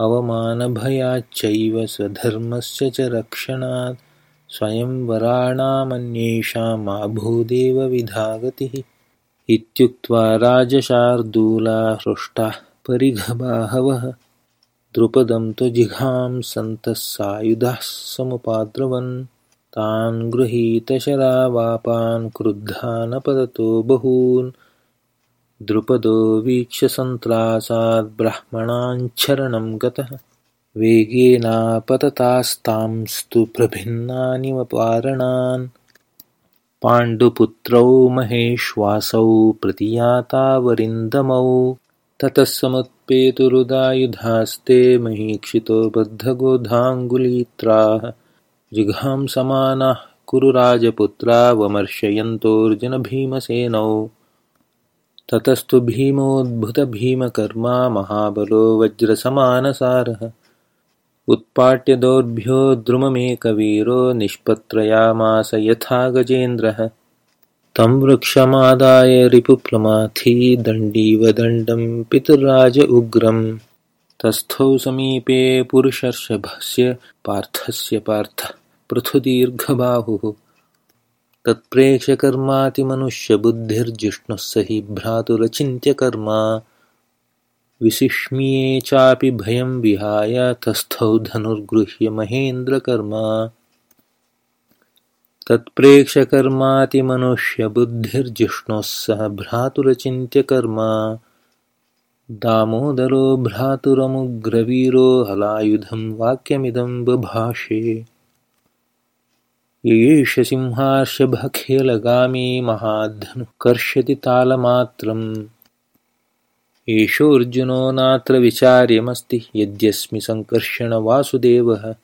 अवमानभयाच्चैव स्वधर्मस्य च रक्षणात् स्वयंवराणामन्येषामाभूदेव विधा गतिः इत्युक्त्वा राजशार्दूला हृष्टाः परिघबाहवः। द्रुपदं तु जिघांसन्तः सायुधाः समुपाद्रवन्। तान् गृहीतशरावापान् क्रुद्धानपततो बहून् द्रुपदो वीक्ष्यसन्त्रासाद्ब्राह्मणाञ्छरणं गतः। वेगेनापततास्तांस्तु प्रभिन्नानिवपारणान्। पाण्डुपुत्रौ महेश्वासौ प्रतियातावरिन्दमौ। ततः समुत्पेतुरुदायुधास्ते महीक्षितो बद्धगोधाङ्गुलीत्राः जिघांसमानाः कुरु राजपुत्रावमर्शयन्तोऽर्जुनभीमसेनौ ततस्तु भीमोद्भुतभीमकर्मा महाबलो वज्रसमानसारः। उत्पाट्यदोर्भ्यो द्रुममेकवीरो निष्पत्रयामास यथा गजेन्द्रः। तं वृक्षमादाय रिपुप्रमाथी दण्डीव दण्डं पितुर्राज उग्रं। तस्थौ समीपे पुरुषर्षभस्य पार्थस्य पार्थः पृथुदीर्घबाहुः तत्प्रेक्षकर्मातिमनुष्यबुद्धिर्जिष्णुः स हि भ्रातुरचिन्त्यकर्मा। विसिष्मिये चापि भयं विहाय तस्थौ धनुर्गृह्य महेन्द्रकर्मा। तत्प्रेक्षकर्मातिमनुष्यबुद्धिर्जिष्णुः सह भ्रातुरचिन्त्यकर्मा। दामोदरो भ्रातुरमुग्रवीरो हलायुधं वाक्यमिदं बभाषे एष सिंहार्षभखेलगामी महाधनुः कर्षति तालमात्रम्। एषोऽर्जुनो नात्र विचार्यमस्ति यद्यस्मि सङ्कर्षणवासुदेवः